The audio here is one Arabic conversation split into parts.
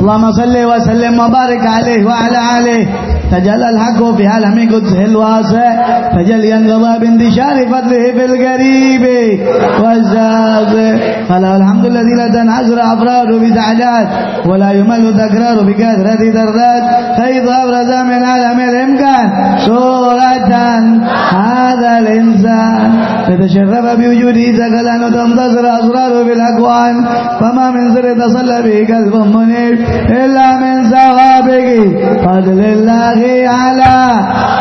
اللهم صل وسلم وبارك عليه وعلى آله. تجلى الحق في عالم قدسه الواسع تجلي انقضى باندشار فضله في القريب والزاز فله الحمد الذي لا تنعزر أفراده بتعداد ولا يمل تكرار بكثرة درات فإذ أبرز من عالم الإمكان صورة هذا الإنسان. فتشرف بوجوده سكلا وتنتصر أسراره بالأكوان. فما من سر تصلى به قلب منيب إلا من سوابق فضل الله على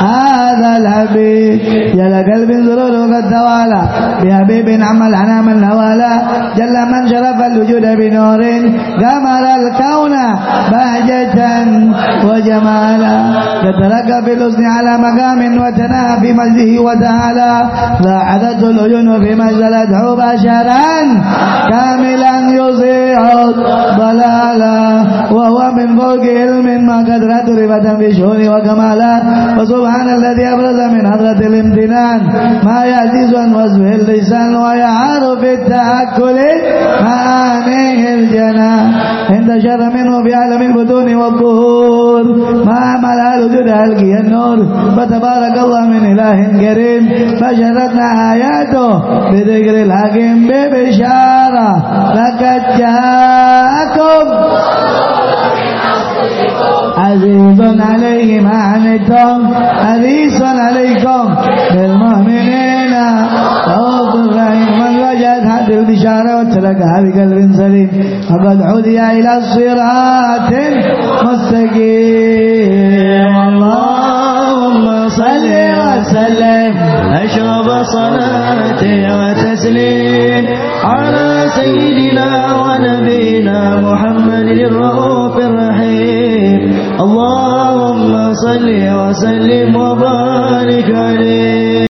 هذا الحبيب. يا لقلب توالى بحبيب عمل حنام النوالى جل من شرف الوجود بنور. قمر الكون بهجة وجمالا يترقى في الحسن على مقام وتناهى في مجده وتعالى. لاحظته العيون في منزلته بشرا كاملا يصيح ضلالا وهو من ما قد رتبة بشهور وكمالا وسبحان الذي أبرز من حضرة الامتنان. ما يعجز عن وصفه اللسان ويعار في التأكل معانيه الجنان انتشر منه في عالم البطون والظهور ما ملأ الوجود ألقي النور. فتبارك الله من إله كريم. فشرتنا آياته بذكر الحكيم ببشارة. لقد جاءكم عزيز عليه ما عنتم حريص عليكم بالمؤمنين. رؤوف رحيم من وجد هذه البشارة وتلقاها بقلب سليم. فقد هدي إلى الصراط مستقيم. اللهم صل وسلم. أشرب صلاة وتسليم على سيدنا ونبينا محمد الرؤوف الرحيم اللهم صل وسلم وبارك عليه.